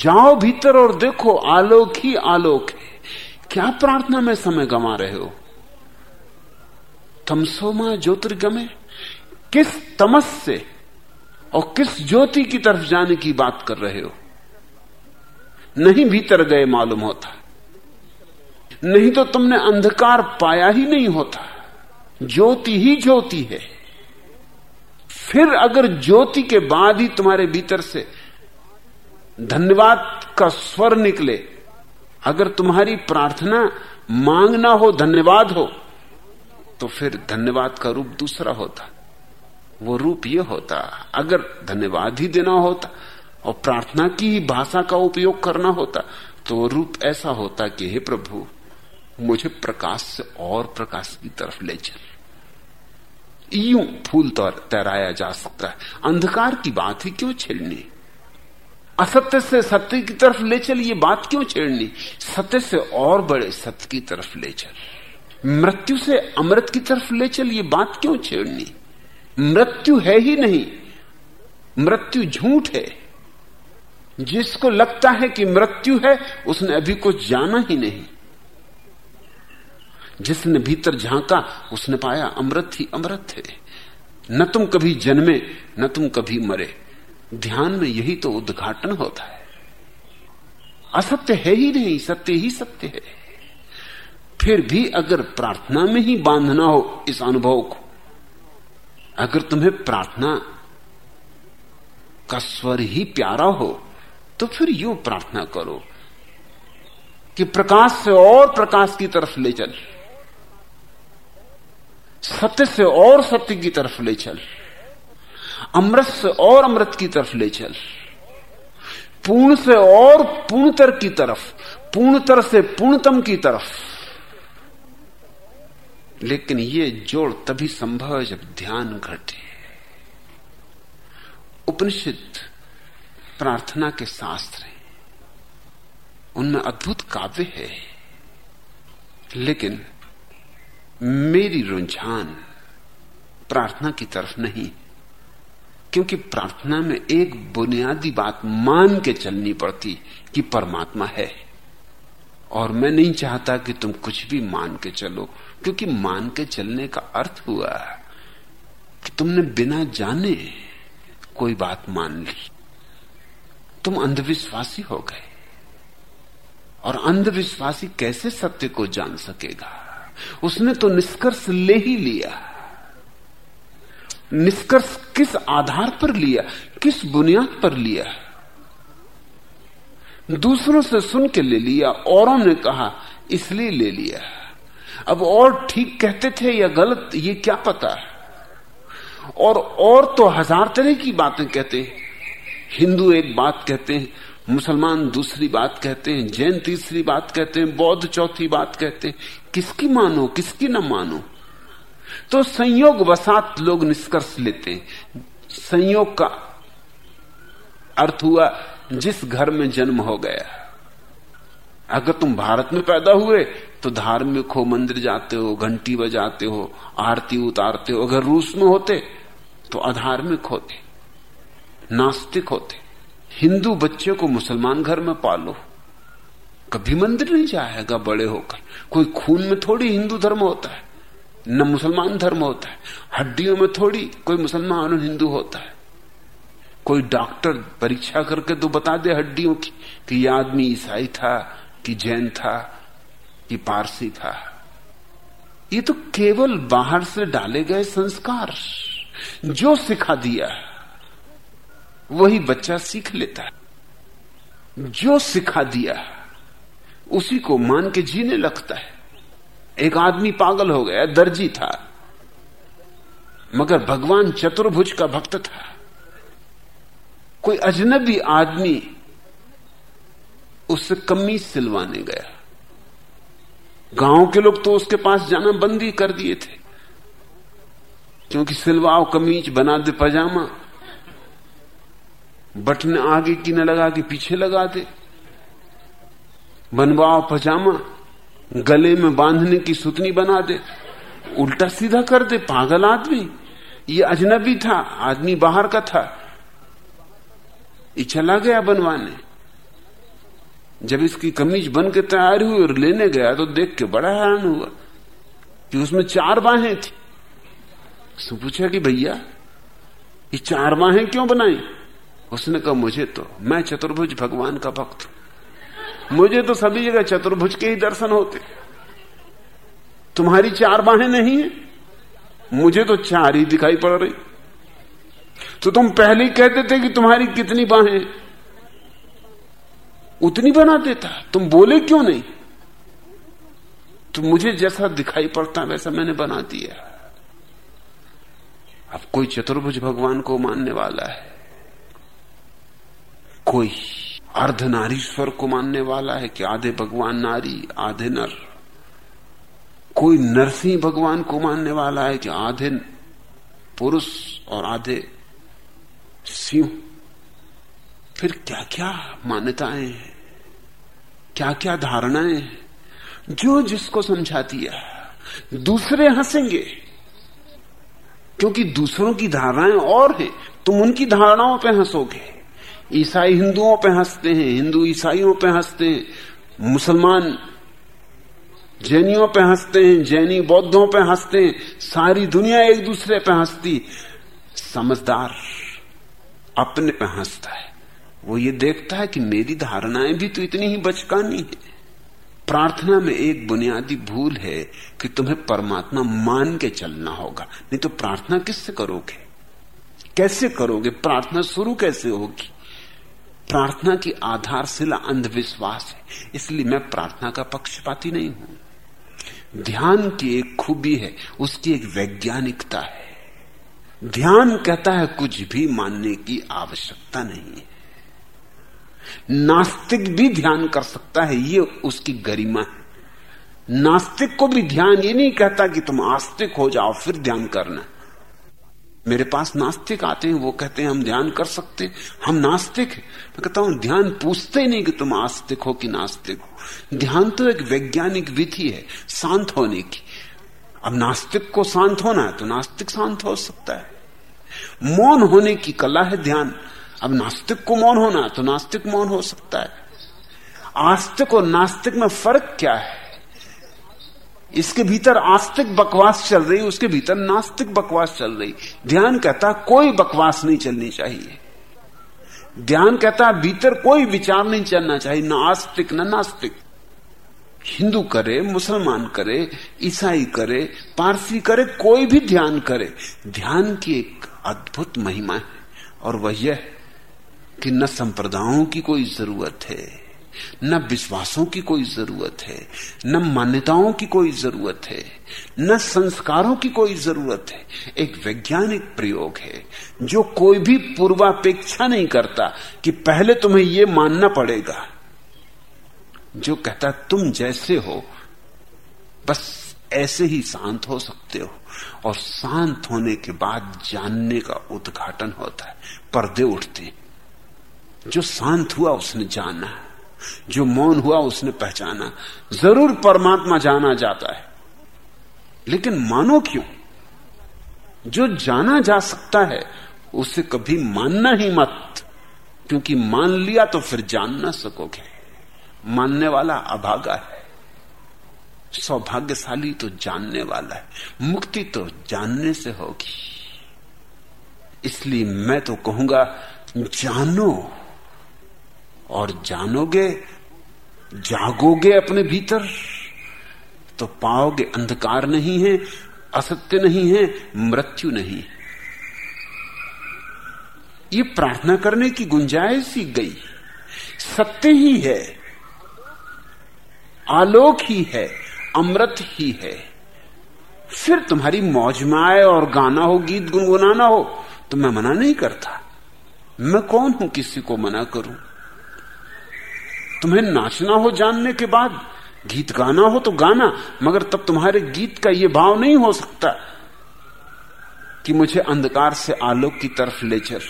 जाओ भीतर और देखो, आलोक ही आलोक है। क्या प्रार्थना में समय गंवा रहे हो? तमसोमा ज्योतिर्गमे। किस तमस से और किस ज्योति की तरफ़ जाने की बात कर रहे हो? नहीं भीतर गए मालूम होता। नहीं तो तुमने अंधकार पाया ही नहीं होता। ज्योति ही ज्योति है। फिर अगर ज्योति के बाद ही तुम्हारे भीतर से धन्यवाद का स्वर निकले। अगर तुम्हारी प्रार्थना मांगना हो, धन्यवाद हो तो फिर धन्यवाद का रूप दूसरा होता। वो रूप ये होता, अगर धन्यवाद ही देना होता और प्रार्थना की ही भाषा का उपयोग करना होता तो वो रूप ऐसा होता कि, हे प्रभु, मुझे प्रकाश से और प्रकाश की तरफ़ ले चल। यूँ फूल तैराया जा सकता है। अंधकार की बात ही क्यों छेड़नी असत्य से सत्य की तरफ़ ले चल, ये बात क्यों छेड़नी? सत्य से और बड़े सत्य की तरफ़ ले चल। मृत्यु से अमृत की तरफ़ ले चल, ये बात क्यों छेड़नी? मृत्यु है ही नहीं, मृत्यु झूठ है। जिसको लगता है कि मृत्यु है, उसने अभी कुछ जाना ही नहीं। जिसने भीतर झांका, उसने पाया अमृत ही अमृत है। न तुम कभी जन्मे, न तुम कभी मरे। ध्यान में यही तो उद्घाटन होता है। असत्य है ही नहीं, सत्य ही सत्य है। फिर भी अगर प्रार्थना में ही बांधना हो इस अनुभव को, अगर तुम्हें प्रार्थना का स्वर ही प्यारा हो तो फिर यू प्रार्थना करो कि प्रकाश से और प्रकाश की तरफ़ ले चल। सत्य से और सत्य की तरफ़ ले चल। अमृत से और अमृत की तरफ़ ले चल। पूर्ण से और पूर्णतर की तरफ़, पूर्णतर से पूर्णतम की तरफ़। लेकिन ये जोड़ तभी संभव है जब ध्यान घटे। उपनिषद प्रार्थना के शास्त्र हैं। उनमें अद्भुत काव्य है। लेकिन मेरी रुझान प्रार्थना की तरफ़ नहीं क्योंकि प्रार्थना में एक बुनियादी बात मान के चलनी पड़ती कि परमात्मा है। और मैं नहीं चाहता कि तुम कुछ भी मान के चलो, क्योंकि मान के चलने का अर्थ हुआ कि तुमने बिना जाने कोई बात मान ली। तुम अंधविश्वासी हो गए। और अंधविश्वासी कैसे सत्य को जान सकेगा? उसने तो निष्कर्ष ले ही लिया। निष्कर्ष किस आधार पर लिया, किस बुनियाद पर लिया? दूसरों से सुन के ले लिया, औरों ने कहा, इसलिए ले लिया। अब और ठीक कहते थे या गलत, ये क्या पता? है और और तो हज़ार तरह की बातें कहते हैं। हिंदू एक बात कहते हैं, मुसलमान दूसरी बात कहते हैं, जैन तीसरी बात कहते हैं, बौद्ध चौथी बात कहते हैं। किसकी मानो, किसकी न मानो? तो संयोग वसात लोग निष्कर्ष लेते हैं। संयोग का अर्थ हुआ, जिस घर में जन्म हो गया, अगर तुम भारत में पैदा हुए तो धार्मिक हो, मंदिर जाते हो, घंटी बजाते हो, आरती उतारते हो, अगर रूस में होते तो अधार्मिक होते, नास्तिक होते। हिंदू बच्चे को मुसलमान घर में पालो। कभी मंदिर नहीं जाएगा बड़े होकर। कोई खून में थोड़ी हिंदू धर्म होता है। न मुसलमान धर्म होता है। हड्डियों में थोड़ी कोई मुसलमान और हिंदू होता है। कोई डॉक्टर परीक्षा करके तो बता दे हड्डियों की कि यह आदमी ईसाई था, कि जैन था, कि पारसी था। ये तो केवल बाहर से डाले गए संस्कार जो सिखा दिया वही बच्चा सीख लेता है। जो सिखा दिया उसी को मान के जीने लगता है। एक आदमी पागल हो गया, दर्जी था। मगर भगवान चतुर्भुज का भक्त था। कोई अजनबी आदमी उससे कमीज सिलवाने गया। गाँव के लोग तो उसके पास जाना बंद ही कर दिए थे। क्योंकि सिलवाओ कमीज, बना दे पजामा। बटन आगे की न लगा के पीछे लगा दे। बनवाओ पजामा। गले में बांधने की सुतनी बना दे, उल्टा सीधा कर दे, पागल आदमी। ये अजनबी था, आदमी बाहर का था। ये चला गया बनवाने। जब इसकी कमीज बन के तैयार हुई और लेने गया तो देख के बड़ा हैरान हुआ कि उसमें चार बाहें थी। उसने पूछा कि भैया, ये चार बाहें क्यों बनाई? उसने कहा, मुझे तो मैं चतुर्भुज भगवान का भक्त मुझे तो सभी जगह चतुर्भुज के ही दर्शन होते। तुम्हारी चार बाहें नहीं है। मुझे तो चार ही दिखाई पड़ रही। तो तुम पहले ही कहते थे कि तुम्हारी कितनी बाहें उतनी बना देता। तुम बोले क्यों नहीं? तो मुझे जैसा दिखाई पड़ता, वैसा मैंने बना दिया। अब कोई चतुर्भुज भगवान को मानने वाला है। कोई अर्धनारीश्वर को मानने वाला है कि आधे भगवान नारी, आधे नर। कोई नरसिंह भगवान को मानने वाला है कि आधे पुरुष और आधे सिंह। फिर क्या क्या मान्यताएँ हैं? क्या क्या धारणाएँ हैं? जो जिसको समझा दिया दूसरे हंसेंगे। क्योंकि दूसरों की धारणाएँ और हैं, तुम उनकी धारणाओं पे हंसोगे। ईसाई हिंदुओं पे हँसते हैं, हिंदू ईसाइयों पे हँसते हैं, मुसलमान जैनियों पे हँसते हैं, जैनी बौद्धों पे हँसते हैं, सारी दुनिया एक दूसरे पे हंसती समझदार अपने पे हंसता है। वो ये देखता है कि मेरी धारणाएँ भी तो इतनी ही बचकानी है। प्रार्थना में एक बुनियादी भूल है कि तुम्हें परमात्मा मान के चलना होगा। नहीं तो प्रार्थना किससे करोगे? कैसे करोगे? प्रार्थना शुरू कैसे होगी? प्रार्थना की आधारशिला अंधविश्वास है। इसलिए मैं प्रार्थना का पक्षपाती नहीं हूँ। ध्यान की एक खूबी है, उसकी एक वैज्ञानिकता है। ध्यान कहता है कुछ भी मानने की आवश्यकता नहीं है। नास्तिक भी ध्यान कर सकता है, ये उसकी गरिमा है। नास्तिक को भी ध्यान ये नहीं कहता कि तुम आस्तिक हो जाओ, फिर ध्यान करना। मेरे पास नास्तिक आते हैं, वो कहते हैं, हम ध्यान कर सकते हम नास्तिक हैं। मैं कहता हूँ, ध्यान पूछते ही नहीं कि तुम आस्तिक हो कि नास्तिक हो। ध्यान तो एक वैज्ञानिक विधि है, शांत होने की। अब नास्तिक को शांत होना है तो नास्तिक शांत हो सकता है। मौन होने की कला है ध्यान। अब नास्तिक को मौन होना है तो नास्तिक मौन हो सकता है। आस्तिक और नास्तिक में फ़र्क क्या है? इसके भीतर आस्तिक बकवास चल रही, उसके भीतर नास्तिक बकवास चल रही। ध्यान कहता, कोई बकवास नहीं चलनी चाहिए। ध्यान कहता, भीतर कोई विचार नहीं चलना चाहिए, ना आस्तिक, न नास्तिक। हिंदू करे, मुसलमान करे, ईसाई करे, पारसी करे, कोई भी ध्यान करे, ध्यान की एक अद्भुत महिमा है। और वह यह कि न संप्रदायों की कोई ज़रूरत है। न विश्वासों की कोई ज़रूरत है, न मान्यताओं की कोई ज़रूरत है, न संस्कारों की कोई ज़रूरत है। एक वैज्ञानिक प्रयोग है, जो कोई भी पूर्वापेक्षा नहीं करता कि पहले तुम्हें यह मानना पड़ेगा। जो कहता, तुम जैसे हो, बस ऐसे ही शांत हो सकते हो। और शांत होने के बाद जानने का उद्घाटन होता है। पर्दे उठते जो शांत हुआ, उसने जाना जो मौन हुआ उसने पहचाना। ज़रूर परमात्मा जाना जाता है। लेकिन मानो क्यों? जो जाना जा सकता है, उसे कभी मानना ही मत, क्योंकि मान लिया तो फिर जान ना सकोगे। मानने वाला अभागा है। सौभाग्यशाली तो जानने वाला है। मुक्ति तो जानने से होगी। इसलिए मैं तो कहूँगा, जानो। और जानोगे, जागोगे अपने भीतर तो पाओगे अंधकार नहीं है, असत्य नहीं है, मृत्यु नहीं ये प्रार्थना करने की गुंजाइश ही गई। सत्य ही है, आलोक ही है, अमृत ही है। फिर तुम्हारी मौज में आए और गाना हो, गीत गुनगुनाना हो तो मैं मना नहीं करता। मैं कौन हूँ किसी को मना करूँ? तुम्हें नाचना हो जानने के बाद गीत गाना हो तो गाना, मगर तब तुम्हारे गीत का यह भाव नहीं हो सकता कि मुझे अंधकार से आलोक की तरफ़ ले चल।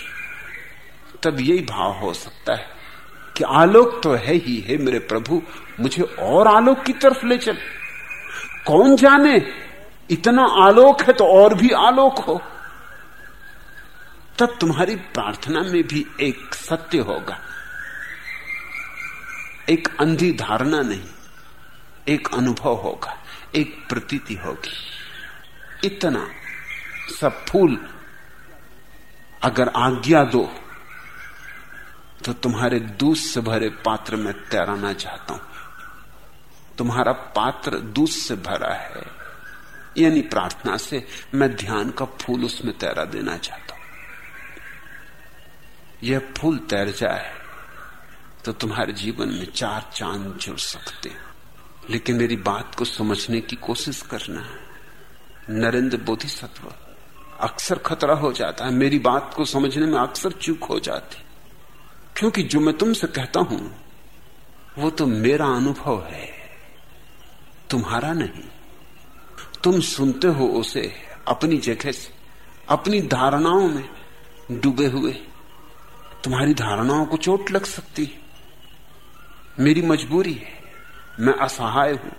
तब यही भाव हो सकता है कि आलोक तो है ही है मेरे प्रभु, मुझे और आलोक की तरफ़ ले चल। कौन जाने, इतना आलोक है तो और भी आलोक हो। तब तुम्हारी प्रार्थना में भी एक सत्य होगा। एक अंधी धारणा नहीं, एक अनुभव होगा, एक प्रतीति होगी। इतना सब फूल अगर आज्ञा दो तो तुम्हारे दूध से भरे पात्र में तैराना चाहता हूँ। तुम्हारा पात्र दूध से भरा है, यानी प्रार्थना से मैं ध्यान का फूल उसमें तैरा देना चाहता हूँ। यह फूल तैर जाए तो तुम्हारे जीवन में चार चाँद जुड़ सकते हैं। लेकिन मेरी बात को समझने की कोशिश करना नरेंद्र बोधिसत्व, अक्सर खतरा हो जाता है। मेरी बात को समझने में अक्सर चूक हो जाती क्योंकि जो मैं तुमसे कहता हूँ, वो तो मेरा अनुभव है, तुम्हारा नहीं। तुम सुनते हो उसे अपनी जगह से, अपनी धारणाओं में डूबे हुए। तुम्हारी धारणाओं को चोट लग सकती है। मेरी मजबूरी है। मैं असहाय हूँ।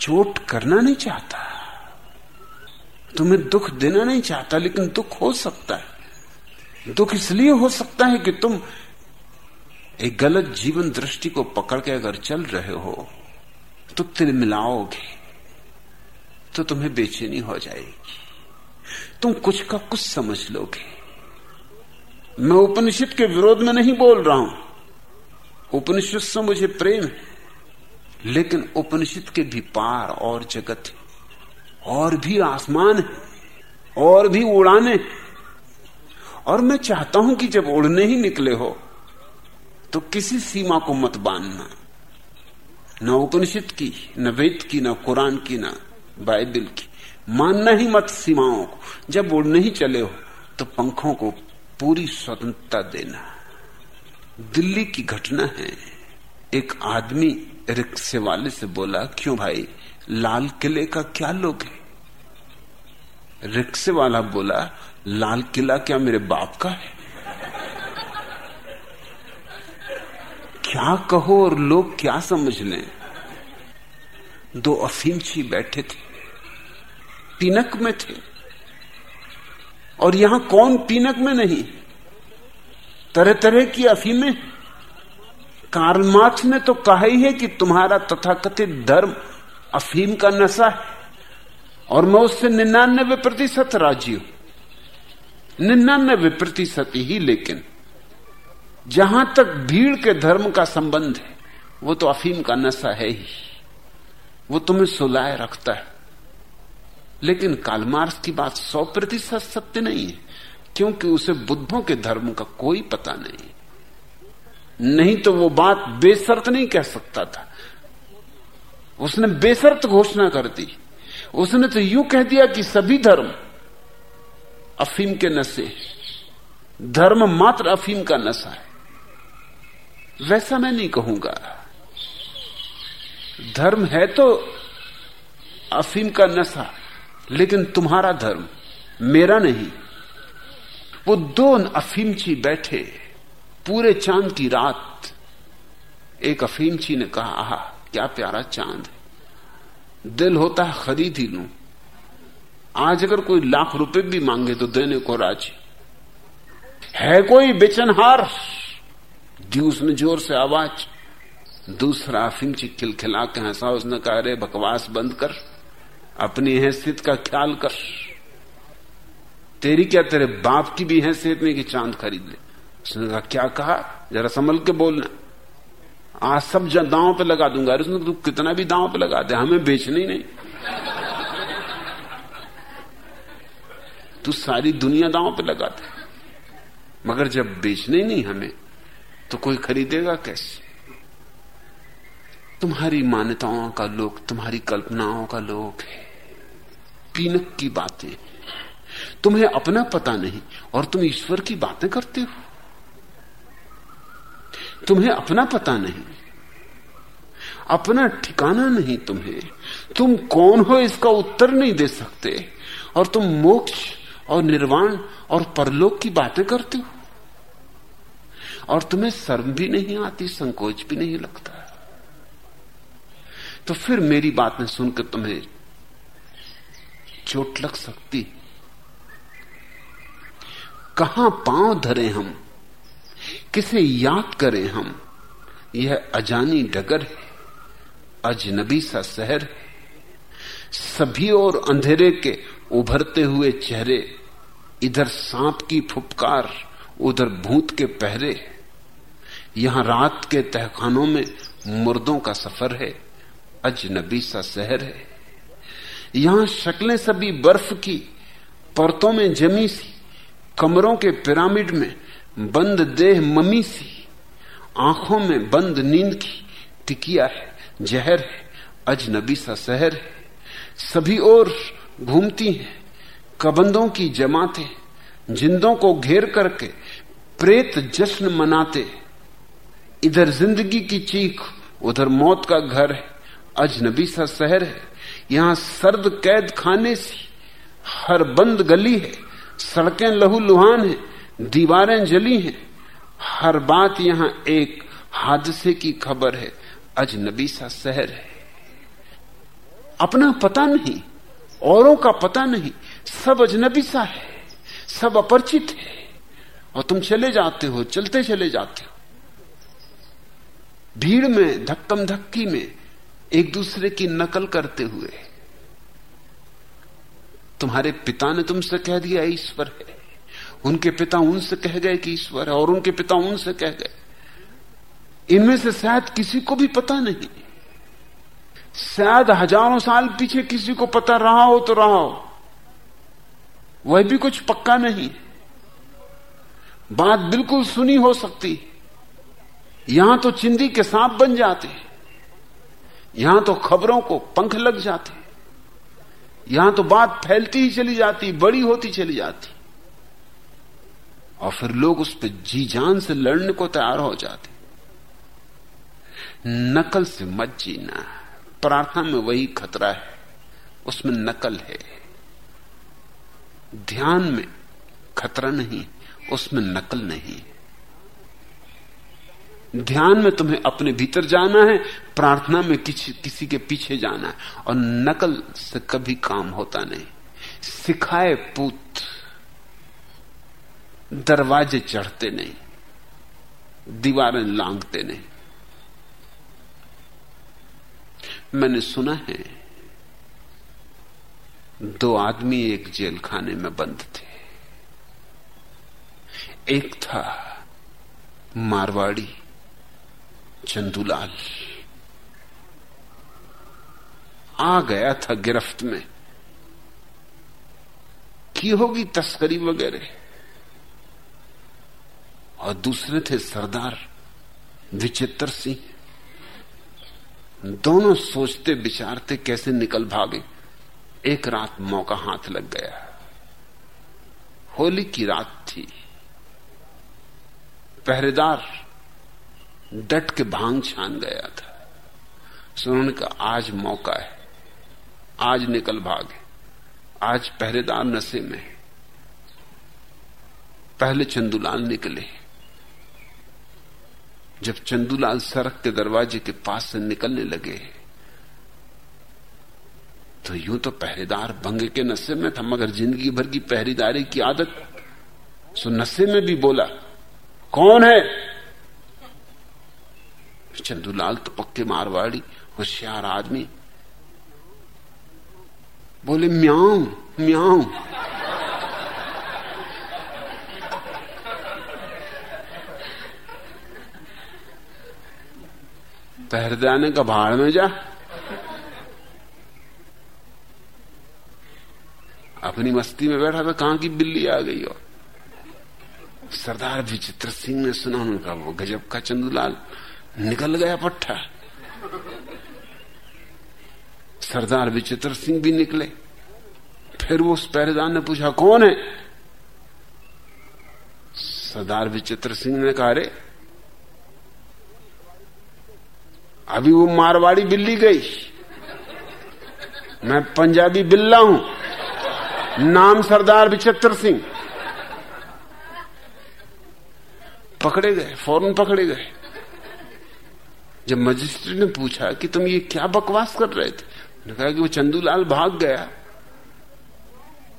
चोट करना नहीं चाहता। तुम्हें दुख देना नहीं चाहता, लेकिन दुख हो सकता है। दुख इसलिए हो सकता है कि तुम एक गलत जीवन दृष्टि को पकड़ के अगर चल रहे हो तो तिल मिलाओगे तो तुम्हें बेचैनी हो जाएगी। तुम कुछ का कुछ समझ लोगे। मैं उपनिषद के विरोध में नहीं बोल रहा हूँ। उपनिषद से मुझे प्रेम है, लेकिन उपनिषद के भी पार और जगत है, और भी आसमान है, और भी उड़ाने और मैं चाहता हूँ कि जब उड़ने ही निकले हो तो किसी सीमा को मत बांधना। न उपनिषद की, न वेद की, न कुरान की, न बाइबल की। मानना ही मत सीमाओं को। जब उड़ने ही चले हो तो पंखों को पूरी स्वतंत्रता देना। दिल्ली की घटना है। एक आदमी रिक्शे वाले से बोला, क्यों भाई, लाल किले का क्या लोग है? रिक्शे वाला बोला, लाल किला क्या मेरे बाप का है? क्या कहो और लोग क्या समझ लें? दो अफीमची बैठे थे। पीनक में थे। और यहाँ कौन पीनक में नहीं? तरह तरह की अफीमें। कार्ल ने तो कहा ही है कि तुम्हारा तथाकथित धर्म अफीम का नशा है, और मैं उससे निन्यानबे प्रतिशत राज़ी हूँ। निन्यानबे प्रतिशत ही, लेकिन जहाँ तक भीड़ के धर्म का संबंध है, वो तो अफीम का नशा है ही। वो तुम्हें सुलाए रखता है। लेकिन कालमार्स की बात सौ प्रतिशत सत्य नहीं है। क्योंकि उसे बुद्धों के धर्म का कोई पता नहीं। नहीं तो वो बात बेसर्त नहीं कह सकता था। उसने बेसर्त घोषणा कर दी। उसने तो यूँ कह दिया कि सभी धर्म अफीम के नशे धर्म मात्र अफीम का नशा है। वैसा मैं नहीं कहूँगा। धर्म है तो अफीम का नशा, लेकिन तुम्हारा धर्म मेरा नहीं। वो दो अफीमची बैठे पूरे चाँद की रात। एक अफीमची ने कहा, आहा, क्या प्यारा चाँद है। दिल होता है खरीद ही लू। आज अगर कोई लाख रुपए भी मांगे तो देने को राज़ी। है कोई बेचनहार? दी उसने ज़ोर से आवाज़। दूसरा अफीमची खिलखिला के हंसा उसने कहा रे बकवास बंद कर। अपनी हैसियत का ख्याल कर। तेरी क्या तेरे बाप की भी हैसियत नहीं कि चाँद खरीद ले? उसने कहा, क्या कहा? जरा संभल के बोलना आज सब दांव पे लगा दूँगा। अरे उसने तू कितना भी दांव पे लगा दे, हमें बेचना ही नहीं। तू सारी दुनिया दांव पे लगा दे। मगर जब बेचने ही नहीं हमें तो कोई खरीदेगा कैसे? तुम्हारी मान्यताओं का लोग तुम्हारी कल्पनाओं का लोग है। पीनक की बातें तुम्हें अपना पता नहीं और तुम ईश्वर की बातें करते हो। तुम्हें अपना पता नहीं। अपना ठिकाना नहीं तुम्हें। तुम कौन हो इसका उत्तर नहीं दे सकते। और तुम मोक्ष और निर्वाण और परलोक की बातें करते हो। और तुम्हें शर्म भी नहीं आती, संकोच भी नहीं लगता। तो फिर मेरी बातें सुनकर तुम्हें चोट लग सकती कहाँ पाँव धरे हम? किसे याद करें हम? यह अजानी डगर है, अजनबी सा शहर है। सभी और अंधेरे के उभरते हुए चेहरे, इधर सांप की फुपकार, उधर भूत के पहरे। यहाँ रात के तहखानों में मुर्दों का सफ़र है, अजनबी सा शहर है। यहाँ शक्लें सभी बर्फ़ की, परतों में जमी सी। कमरों के पिरामिड में बंद देह ममी सी, आँखों में बंद नींद की टिकिया है, जहर है, अजनबी सा शहर है। सभी ओर घूमती हैं, कबंदों की जमाते, जिंदों को घेर करके प्रेत जश्न मनाते इधर ज़िंदगी की चीख, उधर मौत का घर है, अजनबी सा शहर है। यहाँ सर्द कैद खाने सी, हर बंद गली है। सड़कें लहू लुहान है, दीवारें जली हैं। हर बात यहाँ एक हादसे की खबर है। अजनबी सा शहर है। अपना पता नहीं, औरों का पता नहीं, सब अजनबी सा है, सब अपरिचित है। और तुम चले जाते हो, चलते चले जाते हो। भीड़ में, धक्कम धक्की में एक दूसरे की नकल करते हुए तुम्हारे पिता ने तुमसे कह दिया, ईश्वर है। उनके पिता उनसे कह गए कि ईश्वर है, और उनके पिता उनसे कह गए। इनमें से शायद किसी को भी पता नहीं। शायद हज़ारों साल पीछे किसी को पता रहा हो तो रहा हो। वह भी कुछ पक्का नहीं। बात बिल्कुल सुनी हो सकती। यहाँ तो चिंदी के सांप बन जाते यहाँ तो खबरों को पंख लग जाते यहाँ तो बात फैलती ही चली जाती, बड़ी होती चली जाती। और फिर लोग उस पर जी जान से लड़ने को तैयार हो जाते। नकल से मत जीना। प्रार्थना में वही खतरा है। उसमें नकल है। ध्यान में खतरा नहीं, उसमें नकल नहीं। ध्यान में तुम्हें अपने भीतर जाना है, प्रार्थना में किसी किसी के पीछे जाना है, और नकल से कभी काम होता नहीं। सिखाए पूत, दरवाजे चढ़ते नहीं, दीवारें लांगते नहीं। मैंने सुना है, दो आदमी एक जेल खाने में बंद थे। एक था मारवाड़ी चंदूलाल। आ गया था गिरफ्त में। की होगी तस्करी वगैरह? और दूसरे थे सरदार विचित्र सिंह। दोनों सोचते विचारते कैसे निकल भागे। एक रात मौका हाथ लग गया। होली की रात थी। पहरेदार डट के भाँग छान गया था। उन्होंने कहा, आज मौका है। आज निकल भागे आज पहरेदार नशे में पहले चंदूलाल निकले। जब चंदूलाल सड़क के दरवाजे के पास से निकलने लगे तो यूँ तो पहरेदार भंग के नशे में था, मगर ज़िंदगी भर की पहरेदारी की आदत। सो नशे में भी बोला, कौन है? चंदूलाल तो पक्के मारवाड़ी, होशियार आदमी। बोले, म्याऊ म्याऊ। पहरदाने का भाड़ में जा। अपनी मस्ती में बैठा था कहाँ की बिल्ली आ गई और? सरदार विचित्र सिंह ने सुना उनका वो गजब का चंदूलाल। निकल गया पट्टा। सरदार विचित्र सिंह भी निकले। फिर वो उस पहरेदार ने पूछा, कौन है? सरदार विचित्र सिंह ने कहा रे अभी वो मारवाड़ी बिल्ली गई। मैं पंजाबी बिल्ला हूँ। नाम सरदार विचित्र सिंह। पकड़े गए, फ़ौरन पकड़े गए। जब मजिस्ट्रेट ने पूछा कि तुम ये क्या बकवास कर रहे थे? उन्होंने कहा कि वो चंदूलाल भाग गया।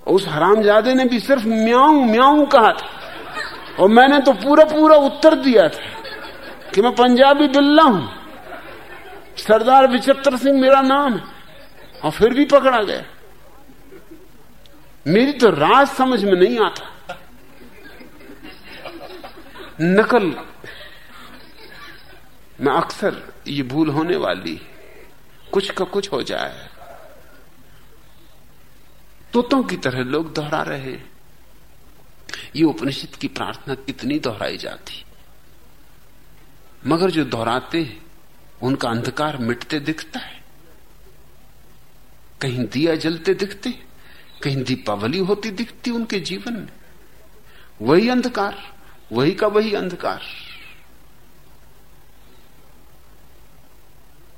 उस हरामजादे ने भी सिर्फ़ म्याऊ म्याऊ कहा था। और मैंने तो पूरा पूरा उत्तर दिया था कि मैं पंजाबी बिल्ला हूँ। सरदार विचित्र सिंह मेरा नाम है। और फिर भी पकड़ा गया। मेरी तो राज समझ में नहीं आता। नकल मैं अक्सर ये भूल होने वाली कुछ का कुछ हो जाए। तोतों की तरह लोग दोहरा रहे हैं। ये उपनिषद की प्रार्थना कितनी दोहराई जाती। मगर जो दोहराते हैं, उनका अंधकार मिटते दिखता है। कहीं दिया जलते दिखते, कहीं दीपावली होती दिखती उनके जीवन में। वही अंधकार, वही का वही अंधकार।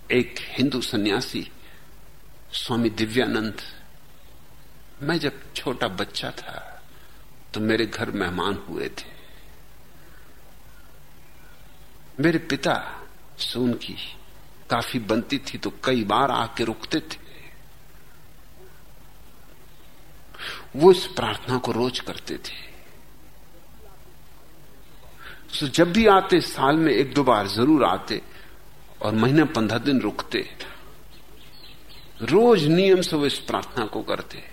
एक हिंदू सन्यासी, स्वामी दिव्यानंद। मैं जब छोटा बच्चा था तो मेरे घर मेहमान हुए थे। मेरे पिता से उनकी काफ़ी बनती थी तो कई बार आके रुकते थे। वो इस प्रार्थना को रोज करते थे। तो जब भी आते, साल में एक दो बार ज़रूर आते और महीने पंद्रह दिन रुकते रोज नियम से वो इस प्रार्थना को करते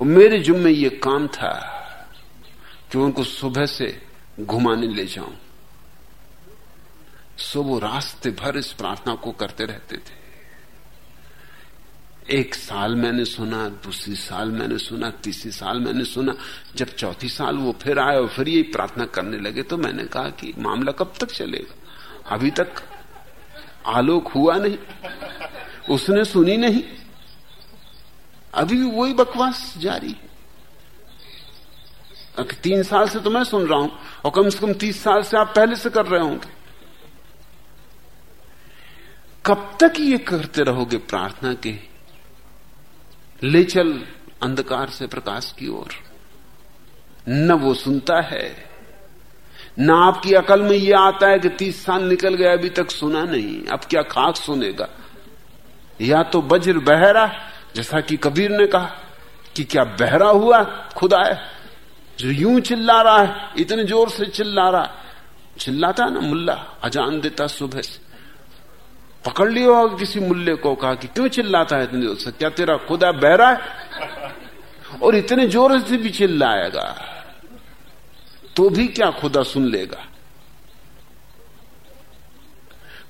और मेरे जुम्मे ये काम था कि उनको सुबह से घुमाने ले जाऊँ। सो वो रास्ते भर इस प्रार्थना को करते रहते थे। एक साल मैंने सुना, दूसरी साल मैंने सुना, तीसरी साल मैंने सुना। जब चौथी साल वो फिर आए और फिर यही प्रार्थना करने लगे तो मैंने कहा कि मामला कब तक चलेगा? अभी तक आलोक हुआ नहीं, उसने सुनी नहीं। अभी वही बकवास जारी तीन साल से तो मैं सुन रहा हूँ, और कम से कम तीस साल से आप पहले से कर रहे होंगे। कब तक ये करते रहोगे प्रार्थना के? ले चल अंधकार से प्रकाश की ओर। न वो सुनता है, न आपकी अकल में यह आता है कि तीस साल निकल गया अभी तक सुना नहीं। अब क्या खाक सुनेगा? या तो वज्र बहरा, जैसा कि कबीर ने कहा कि क्या बहरा हुआ खुदा है? जो यूँ चिल्ला रहा है, इतने ज़ोर से चिल्ला रहा चिल्लाता ना मुल्ला, अजान देता सुबह से। पकड़ लियो होगा किसी मुल्ले को कहा कि क्यों चिल्लाता है इतने ज़ोर से? क्या तेरा खुदा बहरा है? और इतने ज़ोर से भी चिल्लाएगा तो भी क्या खुदा सुन लेगा?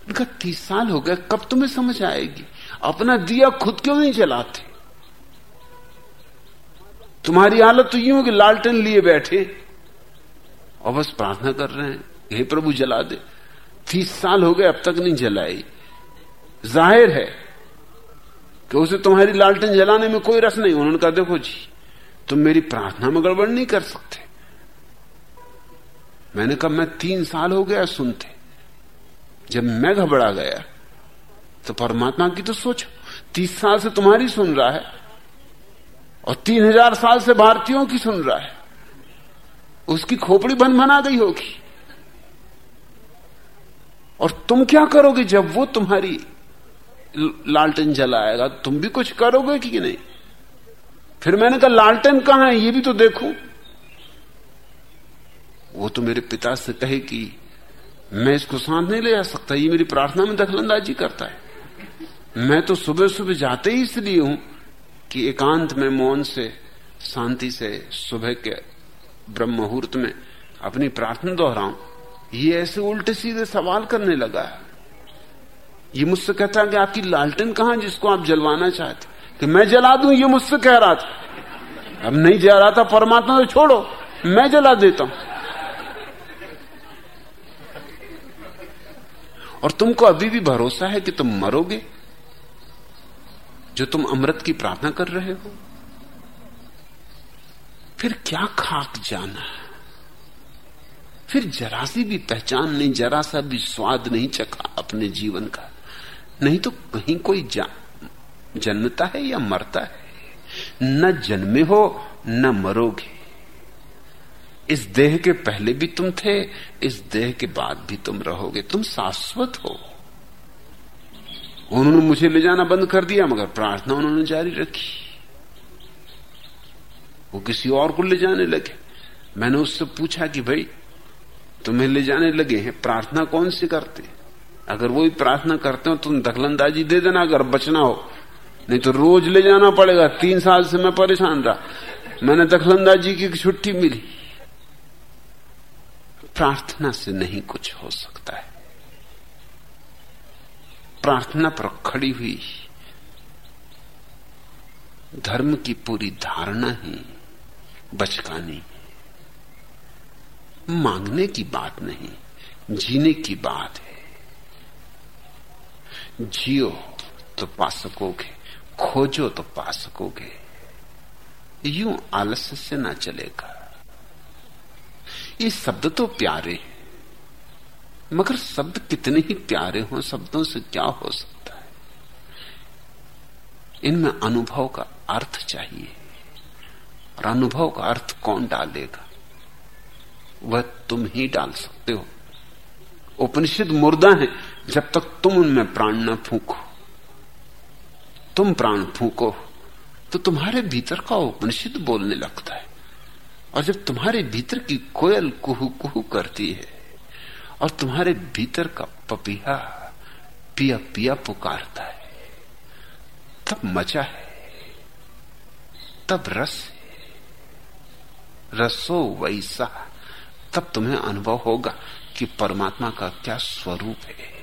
उनका तीस साल हो गया कब तुम्हें समझ आएगी? अपना दिया खुद क्यों नहीं जलाते तुम्हारी हालत तो यूँ कि लालटेन लिए बैठे। और बस प्रार्थना कर रहे हैं हे प्रभु जला दे। तीस साल हो गए, अब तक नहीं जलाई। ज़ाहिर है कि उसे तुम्हारी लालटेन जलाने में कोई रस नहीं। उन्होंने कहा, देखो जी, तुम मेरी प्रार्थना में गड़बड़ नहीं कर सकते। मैंने कहा, मैं तीन साल हो गया सुनते। जब मैं घबरा गया तो परमात्मा की तो सोचो, तीस साल से तुम्हारी सुन रहा है और तीन हज़ार साल से भारतीयों की सुन रहा है। उसकी खोपड़ी बन बना गई होगी। और तुम क्या करोगे जब वो तुम्हारी लालटेन जलाएगा, तुम भी कुछ करोगे कि नहीं? फिर मैंने कहा, लालटेन कहाँ है? ये भी तो देखो। वो तो मेरे पिता से कहे कि, मैं इसको साथ नहीं ले जा सकता, ये मेरी प्रार्थना में दखलंदाजी करता है। मैं तो सुबह सुबह जाते ही इसलिए हूँ कि एकांत में मौन से, शांति से, सुबह के ब्रह्म मुहूर्त में अपनी प्रार्थना दोहराऊं। ये ऐसे उल्टे सीधे सवाल करने लगा है। ये मुझसे कहता कि आपकी लालटेन कहाँ जिसको आप जलवाना चाहते कि मैं जला दूँ, ये मुझसे कह रहा था। अब नहीं जा रहा था, परमात्मा तो छोड़ो, मैं जला देता हूँ। और तुमको अभी भी भरोसा है कि तुम मरोगे? जो तुम अमृत की प्रार्थना कर रहे हो? फिर क्या खाक जाना फिर जरा सी भी पहचान नहीं, जरा सा भी स्वाद नहीं चखा अपने जीवन का। नहीं तो कहीं कोई जन्मता है या मरता है, न जन्मे हो, न मरोगे। इस देह के पहले भी तुम थे, इस देह के बाद भी तुम रहोगे, तुम शाश्वत हो। उन्होंने मुझे ले जाना बंद कर दिया, मगर प्रार्थना उन्होंने जारी रखी। वो किसी और को ले जाने लगे। मैंने उससे पूछा कि भाई, तुम्हें ले जाने लगे हैं, प्रार्थना कौन सी करते अगर वो भी प्रार्थना करते हो तुम दखलंदाजी दे देना अगर बचना हो। नहीं तो रोज ले जाना पड़ेगा। तीन साल से मैं परेशान रहा। मैंने दखलंदाजी की छुट्टी मिली। प्रार्थना से नहीं कुछ हो सकता है। प्रार्थना पर खड़ी हुई। धर्म की पूरी धारणा ही बचकानी। मांगने की बात नहीं, जीने की बात है। जियो तो पा सकोगे, खोजो तो पा सकोगे। यूँ आलस्य से ना चलेगा। ये शब्द तो प्यारे मगर शब्द कितने ही प्यारे हों, शब्दों से क्या हो सकता है? इनमें अनुभव का अर्थ चाहिए, और अनुभव का अर्थ कौन डालेगा? वह तुम ही डाल सकते हो। उपनिषद मुर्दा है। जब तक तुम उनमें प्राण न फूको, तुम प्राण फूको तो तुम्हारे भीतर का उपनिषद बोलने लगता है। और जब तुम्हारे भीतर की कोयल कुहू कुहू करती है, और तुम्हारे भीतर का पपीहा पिया पिया पुकारता है, तब मज़ा है, तब रस रसो वैसा, तब तुम्हें अनुभव होगा। कि परमात्मा का क्या स्वरूप है।